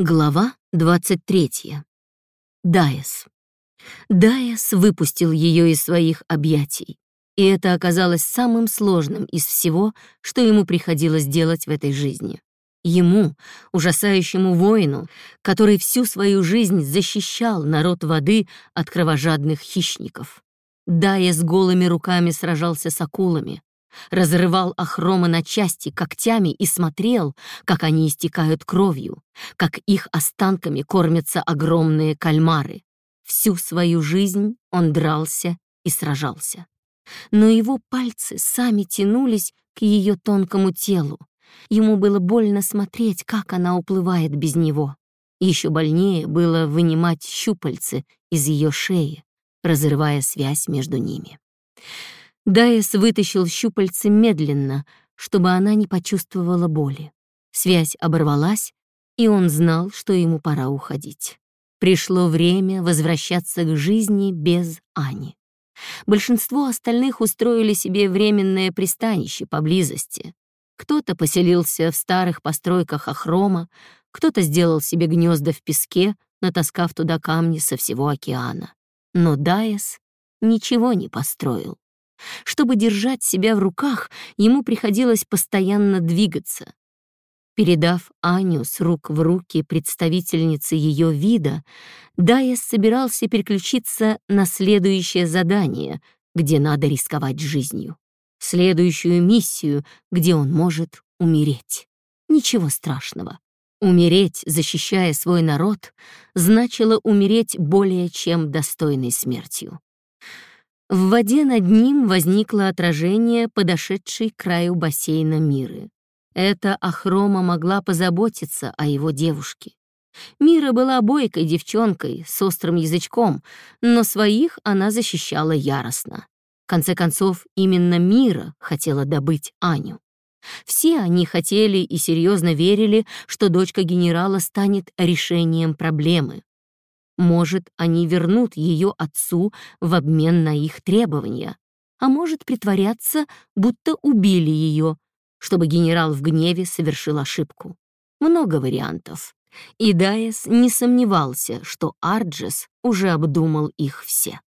Глава 23. Дайес. Дайес выпустил ее из своих объятий, и это оказалось самым сложным из всего, что ему приходилось делать в этой жизни. Ему, ужасающему воину, который всю свою жизнь защищал народ воды от кровожадных хищников. Дайес голыми руками сражался с акулами, разрывал Ахрома на части когтями и смотрел, как они истекают кровью, как их останками кормятся огромные кальмары. Всю свою жизнь он дрался и сражался. Но его пальцы сами тянулись к ее тонкому телу. Ему было больно смотреть, как она уплывает без него. Еще больнее было вынимать щупальцы из ее шеи, разрывая связь между ними. Дайес вытащил щупальцы медленно, чтобы она не почувствовала боли. Связь оборвалась, и он знал, что ему пора уходить. Пришло время возвращаться к жизни без Ани. Большинство остальных устроили себе временное пристанище поблизости. Кто-то поселился в старых постройках Ахрома, кто-то сделал себе гнезда в песке, натаскав туда камни со всего океана. Но Дайес ничего не построил. Чтобы держать себя в руках, ему приходилось постоянно двигаться. Передав Аню с рук в руки представительнице ее вида, Дайес собирался переключиться на следующее задание, где надо рисковать жизнью. Следующую миссию, где он может умереть. Ничего страшного. Умереть, защищая свой народ, значило умереть более чем достойной смертью. В воде над ним возникло отражение подошедшей к краю бассейна Миры. Эта Ахрома могла позаботиться о его девушке. Мира была бойкой девчонкой с острым язычком, но своих она защищала яростно. В конце концов, именно Мира хотела добыть Аню. Все они хотели и серьезно верили, что дочка генерала станет решением проблемы. Может, они вернут ее отцу в обмен на их требования, а может притворяться, будто убили ее, чтобы генерал в гневе совершил ошибку. Много вариантов. И Дайес не сомневался, что Арджес уже обдумал их все.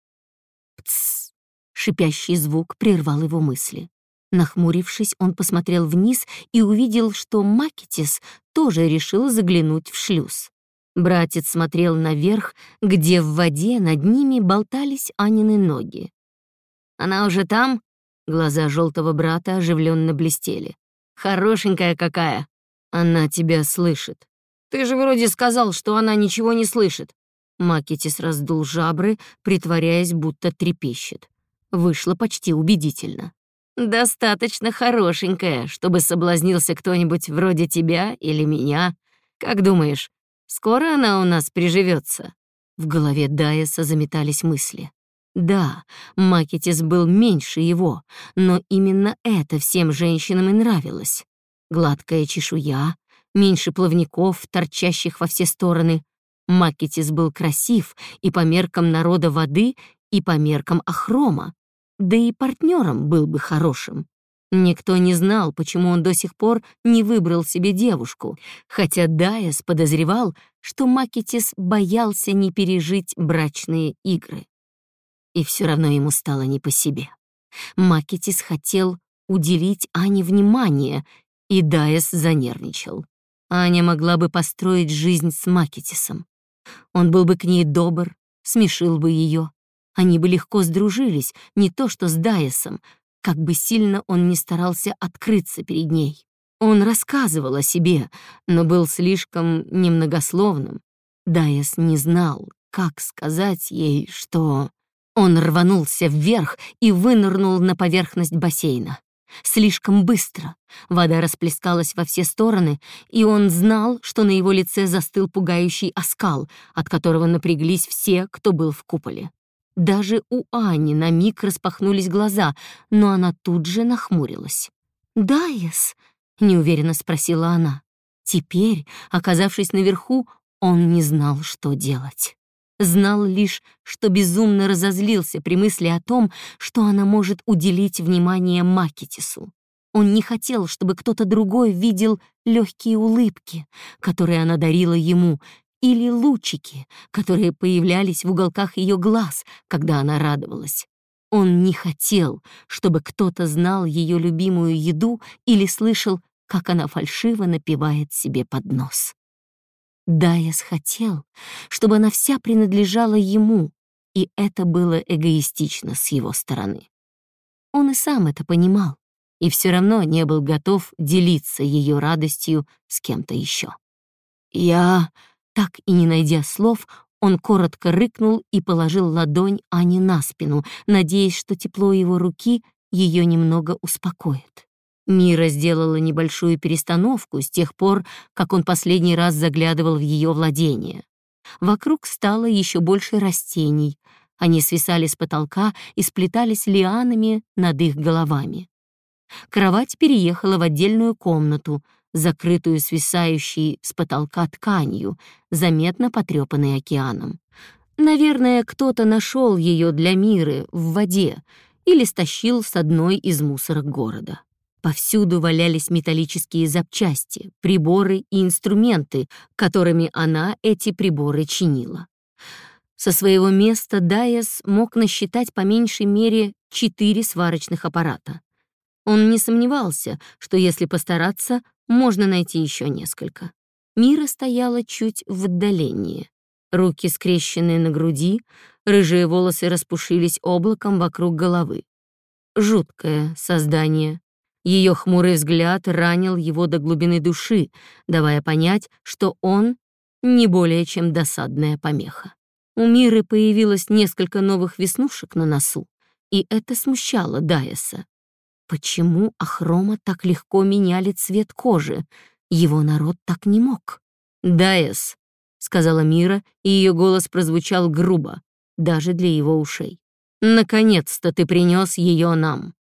«Пц!» — шипящий звук прервал его мысли. Нахмурившись, он посмотрел вниз и увидел, что Макетис тоже решил заглянуть в шлюз. Братец смотрел наверх, где в воде над ними болтались Анины ноги. «Она уже там?» Глаза желтого брата оживленно блестели. «Хорошенькая какая!» «Она тебя слышит». «Ты же вроде сказал, что она ничего не слышит». Макетис раздул жабры, притворяясь, будто трепещет. Вышло почти убедительно. «Достаточно хорошенькая, чтобы соблазнился кто-нибудь вроде тебя или меня. Как думаешь, Скоро она у нас приживется. В голове Дайеса заметались мысли. Да, Макетис был меньше его, но именно это всем женщинам и нравилось. Гладкая чешуя, меньше плавников, торчащих во все стороны. Макетис был красив и по меркам народа воды, и по меркам Ахрома, да и партнером был бы хорошим. Никто не знал, почему он до сих пор не выбрал себе девушку, хотя Дайес подозревал, что Макетис боялся не пережить брачные игры. И все равно ему стало не по себе. Макетис хотел уделить Ане внимание, и Дайес занервничал. Аня могла бы построить жизнь с Макетисом. Он был бы к ней добр, смешил бы ее. Они бы легко сдружились, не то что с Дайесом, как бы сильно он ни старался открыться перед ней. Он рассказывал о себе, но был слишком немногословным. Дайес не знал, как сказать ей, что... Он рванулся вверх и вынырнул на поверхность бассейна. Слишком быстро. Вода расплескалась во все стороны, и он знал, что на его лице застыл пугающий оскал, от которого напряглись все, кто был в куполе. Даже у Ани на миг распахнулись глаза, но она тут же нахмурилась. «Дайес?» — неуверенно спросила она. Теперь, оказавшись наверху, он не знал, что делать. Знал лишь, что безумно разозлился при мысли о том, что она может уделить внимание Макетису. Он не хотел, чтобы кто-то другой видел легкие улыбки, которые она дарила ему, или лучики, которые появлялись в уголках ее глаз, когда она радовалась. Он не хотел, чтобы кто-то знал ее любимую еду или слышал, как она фальшиво напевает себе под нос. Дайас хотел, чтобы она вся принадлежала ему, и это было эгоистично с его стороны. Он и сам это понимал, и все равно не был готов делиться ее радостью с кем-то еще. «Я...» Так и не найдя слов, он коротко рыкнул и положил ладонь Ане на спину, надеясь, что тепло его руки ее немного успокоит. Мира сделала небольшую перестановку с тех пор, как он последний раз заглядывал в ее владение. Вокруг стало еще больше растений. Они свисали с потолка и сплетались лианами над их головами. Кровать переехала в отдельную комнату, закрытую свисающей с потолка тканью, заметно потрепанной океаном. Наверное, кто-то нашел ее для Миры в воде или стащил с одной из мусорок города. Повсюду валялись металлические запчасти, приборы и инструменты, которыми она эти приборы чинила. Со своего места Дайес мог насчитать по меньшей мере четыре сварочных аппарата. Он не сомневался, что если постараться, можно найти еще несколько. Мира стояла чуть в отдалении. Руки скрещенные на груди, рыжие волосы распушились облаком вокруг головы. Жуткое создание. Ее хмурый взгляд ранил его до глубины души, давая понять, что он не более чем досадная помеха. У Миры появилось несколько новых веснушек на носу, и это смущало Дайеса. Почему Ахрома так легко меняли цвет кожи? Его народ так не мог. «Дайес», — сказала Мира, и ее голос прозвучал грубо, даже для его ушей. «Наконец-то ты принес ее нам.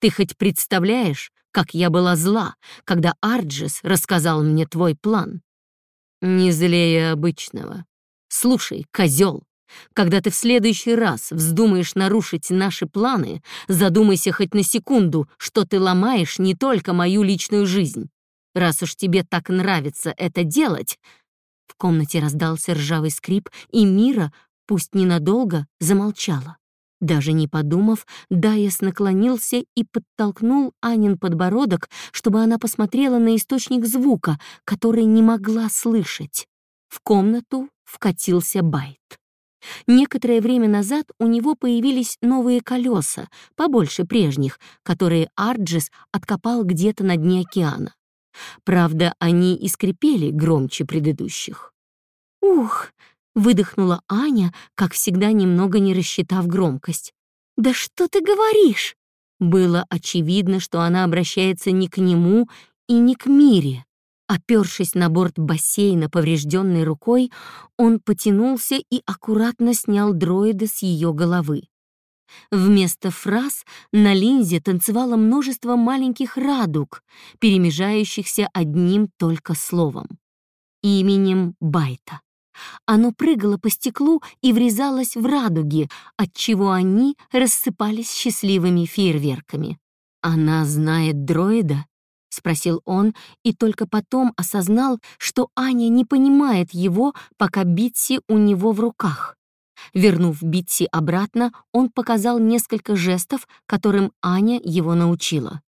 Ты хоть представляешь, как я была зла, когда Арджис рассказал мне твой план?» «Не злее обычного. Слушай, козел, когда ты в следующий раз вздумаешь нарушить наши планы, задумайся хоть на секунду, что ты ломаешь не только мою личную жизнь. Раз уж тебе так нравится это делать...» В комнате раздался ржавый скрип, и Мира, пусть ненадолго, замолчала. Даже не подумав, Дайес наклонился и подтолкнул Анин подбородок, чтобы она посмотрела на источник звука, который не могла слышать. В комнату вкатился Байт. Некоторое время назад у него появились новые колеса, побольше прежних, которые Арджис откопал где-то на дне океана. Правда, они и скрипели громче предыдущих. «Ух!» — выдохнула Аня, как всегда немного не рассчитав громкость. «Да что ты говоришь?» Было очевидно, что она обращается не к нему и не к Мире. Опершись на борт бассейна поврежденной рукой, он потянулся и аккуратно снял дроида с ее головы. Вместо фраз на линзе танцевало множество маленьких радуг, перемежающихся одним только словом — именем Байта. Оно прыгало по стеклу и врезалось в радуги, отчего они рассыпались счастливыми фейерверками. Она знает дроида — спросил он, и только потом осознал, что Аня не понимает его, пока Битси у него в руках. Вернув Битси обратно, он показал несколько жестов, которым Аня его научила.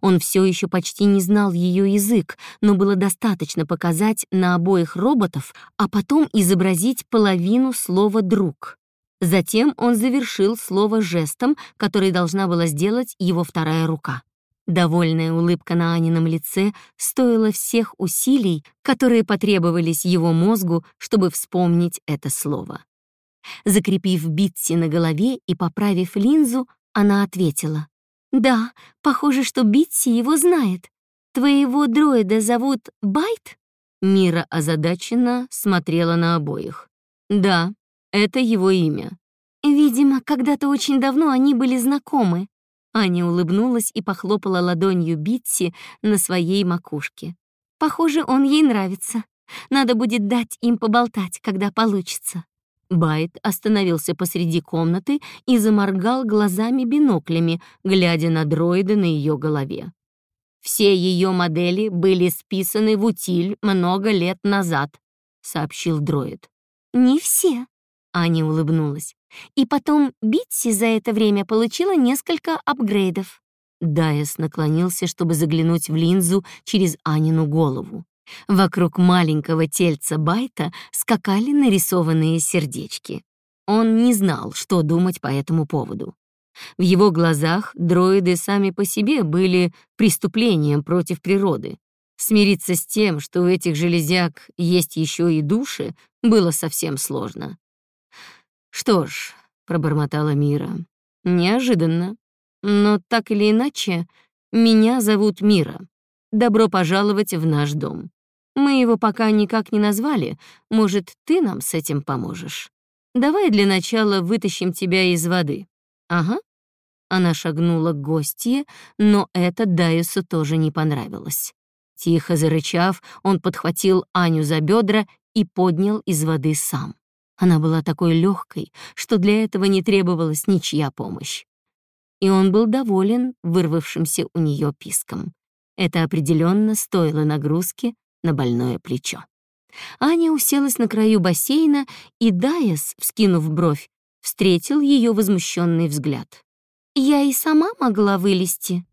Он все еще почти не знал ее язык, но было достаточно показать на обоих роботов, а потом изобразить половину слова «друг». Затем он завершил слово жестом, который должна была сделать его вторая рука. Довольная улыбка на Анином лице стоила всех усилий, которые потребовались его мозгу, чтобы вспомнить это слово. Закрепив Битси на голове и поправив линзу, она ответила. «Да, похоже, что Битси его знает. Твоего дроида зовут Байт?» Мира озадаченно смотрела на обоих. «Да, это его имя». «Видимо, когда-то очень давно они были знакомы», Аня улыбнулась и похлопала ладонью Битси на своей макушке. «Похоже, он ей нравится. Надо будет дать им поболтать, когда получится». Байт остановился посреди комнаты и заморгал глазами-биноклями, глядя на дроида на ее голове. Все ее модели были списаны в утиль много лет назад», — сообщил дроид. «Не все», — Аня улыбнулась. «И потом Битси за это время получила несколько апгрейдов». Дайес наклонился, чтобы заглянуть в линзу через Анину голову. Вокруг маленького тельца Байта скакали нарисованные сердечки. Он не знал, что думать по этому поводу. В его глазах дроиды сами по себе были преступлением против природы. Смириться с тем, что у этих железяк есть еще и души, было совсем сложно. «Что ж», — пробормотала Мира, — «неожиданно. Но так или иначе, меня зовут Мира. Добро пожаловать в наш дом. Мы его пока никак не назвали, может, ты нам с этим поможешь? Давай для начала вытащим тебя из воды. Ага». Она шагнула к гостье, но это Дайусу тоже не понравилось. Тихо зарычав, он подхватил Аню за бедра и поднял из воды сам. Она была такой легкой, что для этого не требовалась ничья помощь. И он был доволен вырвавшимся у нее писком. Это определенно стоило нагрузки на больное плечо. Аня уселась на краю бассейна, и Дайес, вскинув бровь, встретил ее возмущенный взгляд. «Я и сама могла вылезти».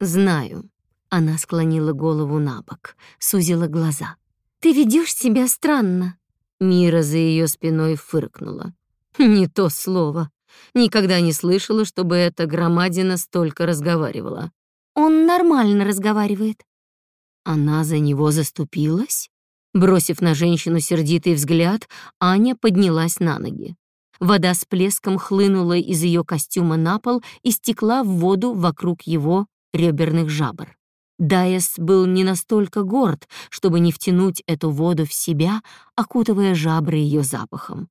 «Знаю». Она склонила голову на бок, сузила глаза. «Ты ведешь себя странно». Мира за ее спиной фыркнула. «Не то слово. Никогда не слышала, чтобы эта громадина столько разговаривала». «Он нормально разговаривает». Она за него заступилась? Бросив на женщину сердитый взгляд, Аня поднялась на ноги. Вода с плеском хлынула из ее костюма на пол и стекла в воду вокруг его реберных жабр. Дайес был не настолько горд, чтобы не втянуть эту воду в себя, окутывая жабры ее запахом.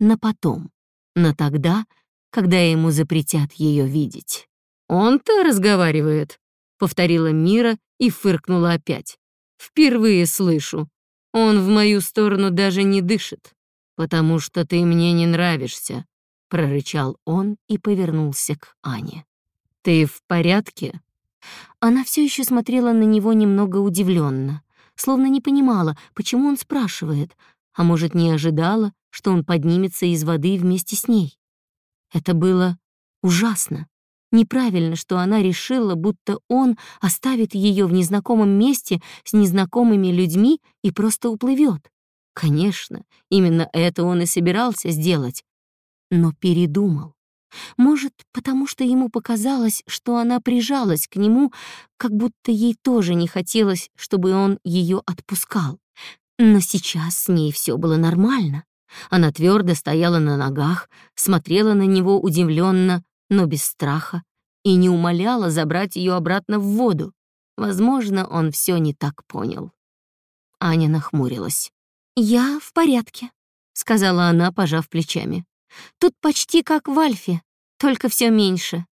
На потом, на тогда, когда ему запретят ее видеть. «Он-то разговаривает», — повторила Мира и фыркнула опять. «Впервые слышу. Он в мою сторону даже не дышит» потому что ты мне не нравишься», — прорычал он и повернулся к Ане. «Ты в порядке?» Она все еще смотрела на него немного удивленно, словно не понимала, почему он спрашивает, а может, не ожидала, что он поднимется из воды вместе с ней. Это было ужасно. Неправильно, что она решила, будто он оставит ее в незнакомом месте с незнакомыми людьми и просто уплывет. Конечно, именно это он и собирался сделать, но передумал. Может, потому что ему показалось, что она прижалась к нему, как будто ей тоже не хотелось, чтобы он ее отпускал. Но сейчас с ней все было нормально. Она твердо стояла на ногах, смотрела на него удивленно, но без страха, и не умоляла забрать ее обратно в воду. Возможно, он все не так понял. Аня нахмурилась. «Я в порядке», — сказала она, пожав плечами. «Тут почти как в Альфе, только все меньше».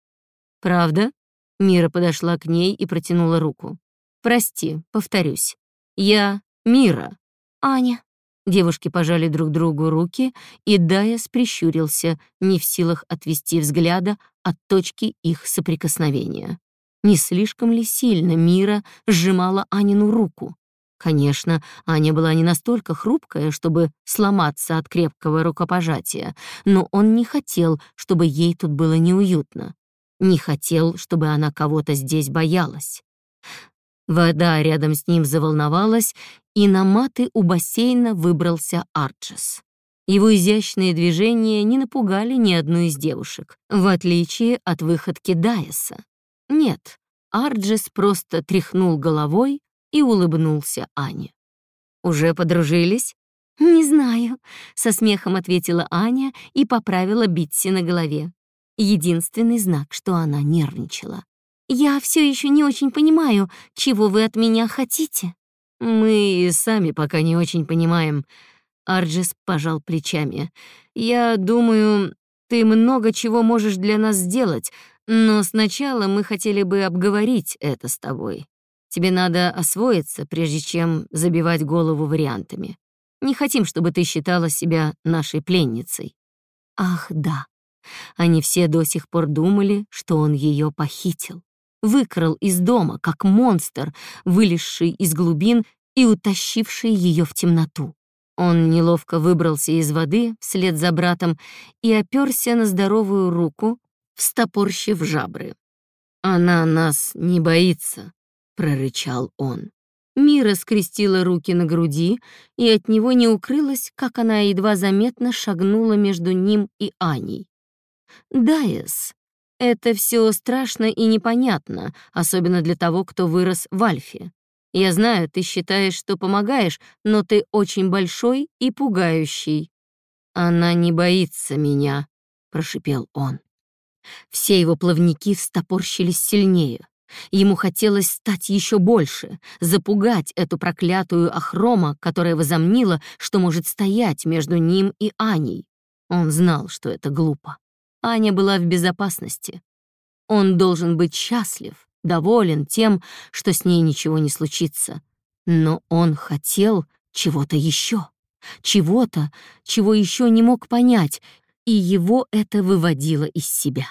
«Правда?» Мира подошла к ней и протянула руку. «Прости, повторюсь. Я Мира». «Аня». Девушки пожали друг другу руки, и Дайас прищурился, не в силах отвести взгляда от точки их соприкосновения. Не слишком ли сильно Мира сжимала Анину руку? Конечно, Аня была не настолько хрупкая, чтобы сломаться от крепкого рукопожатия, но он не хотел, чтобы ей тут было неуютно. Не хотел, чтобы она кого-то здесь боялась. Вода рядом с ним заволновалась, и на маты у бассейна выбрался Арчес. Его изящные движения не напугали ни одну из девушек, в отличие от выходки Дайеса. Нет, Арджес просто тряхнул головой, и улыбнулся Ане. «Уже подружились?» «Не знаю», — со смехом ответила Аня и поправила Битси на голове. Единственный знак, что она нервничала. «Я все еще не очень понимаю, чего вы от меня хотите». «Мы и сами пока не очень понимаем», — Арджис пожал плечами. «Я думаю, ты много чего можешь для нас сделать, но сначала мы хотели бы обговорить это с тобой. Тебе надо освоиться, прежде чем забивать голову вариантами. Не хотим, чтобы ты считала себя нашей пленницей». Ах, да. Они все до сих пор думали, что он ее похитил. выкрал из дома, как монстр, вылезший из глубин и утащивший ее в темноту. Он неловко выбрался из воды вслед за братом и оперся на здоровую руку, встопорщив жабры. «Она нас не боится», — прорычал он. Мира скрестила руки на груди, и от него не укрылось, как она едва заметно шагнула между ним и Аней. «Дайес, это все страшно и непонятно, особенно для того, кто вырос в Альфе. Я знаю, ты считаешь, что помогаешь, но ты очень большой и пугающий». «Она не боится меня», — прошипел он. Все его плавники встопорщились сильнее. Ему хотелось стать еще больше, запугать эту проклятую Ахрома, которая возомнила, что может стоять между ним и Аней. Он знал, что это глупо. Аня была в безопасности. Он должен быть счастлив, доволен тем, что с ней ничего не случится. Но он хотел чего-то еще, чего-то, чего еще не мог понять, и его это выводило из себя.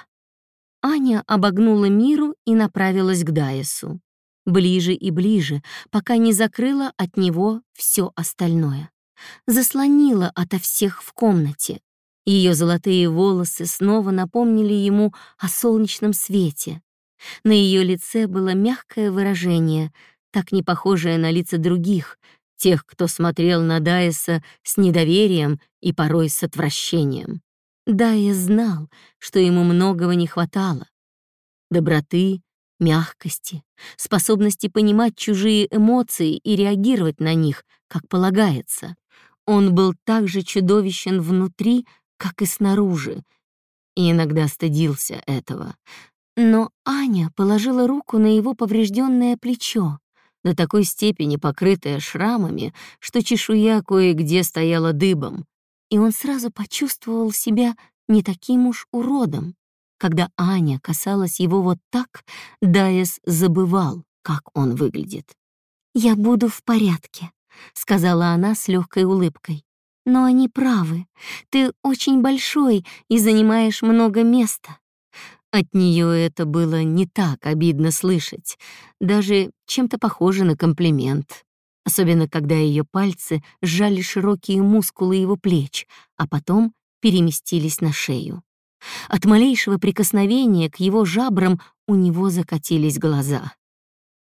Аня обогнула миру и направилась к Дайесу. Ближе и ближе, пока не закрыла от него все остальное. Заслонила ото всех в комнате. Ее золотые волосы снова напомнили ему о солнечном свете. На ее лице было мягкое выражение, так не похожее на лица других, тех, кто смотрел на Дайеса с недоверием и порой с отвращением. Да, я знал, что ему многого не хватало. Доброты, мягкости, способности понимать чужие эмоции и реагировать на них, как полагается. Он был так же чудовищен внутри, как и снаружи, и иногда стыдился этого. Но Аня положила руку на его поврежденное плечо, до такой степени покрытое шрамами, что чешуя кое-где стояла дыбом, и он сразу почувствовал себя не таким уж уродом. Когда Аня касалась его вот так, Дайес забывал, как он выглядит. «Я буду в порядке», — сказала она с легкой улыбкой. «Но они правы. Ты очень большой и занимаешь много места». От нее это было не так обидно слышать, даже чем-то похоже на комплимент особенно когда ее пальцы сжали широкие мускулы его плеч, а потом переместились на шею. От малейшего прикосновения к его жабрам у него закатились глаза.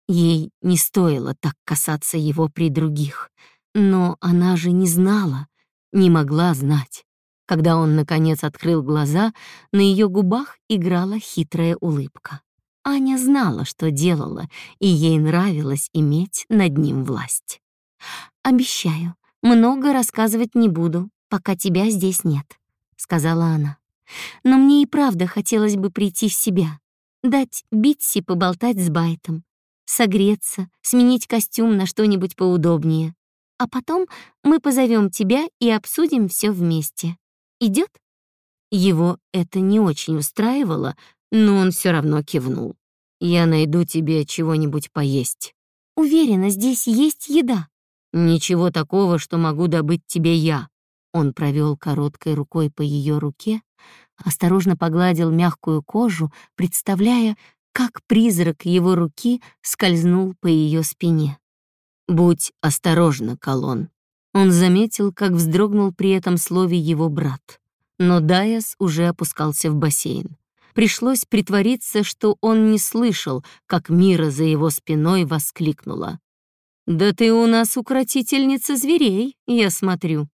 Ей не стоило так касаться его при других, но она же не знала, не могла знать. Когда он, наконец, открыл глаза, на ее губах играла хитрая улыбка. Аня знала, что делала, и ей нравилось иметь над ним власть. «Обещаю, много рассказывать не буду, пока тебя здесь нет», — сказала она. «Но мне и правда хотелось бы прийти в себя, дать Битси поболтать с Байтом, согреться, сменить костюм на что-нибудь поудобнее. А потом мы позовем тебя и обсудим все вместе. Идет? Его это не очень устраивало, но он все равно кивнул. «Я найду тебе чего-нибудь поесть». «Уверена, здесь есть еда». «Ничего такого, что могу добыть тебе я». Он провел короткой рукой по ее руке, осторожно погладил мягкую кожу, представляя, как призрак его руки скользнул по ее спине. «Будь осторожна, Колон». Он заметил, как вздрогнул при этом слове его брат. Но Дайас уже опускался в бассейн. Пришлось притвориться, что он не слышал, как Мира за его спиной воскликнула. «Да ты у нас укротительница зверей, я смотрю».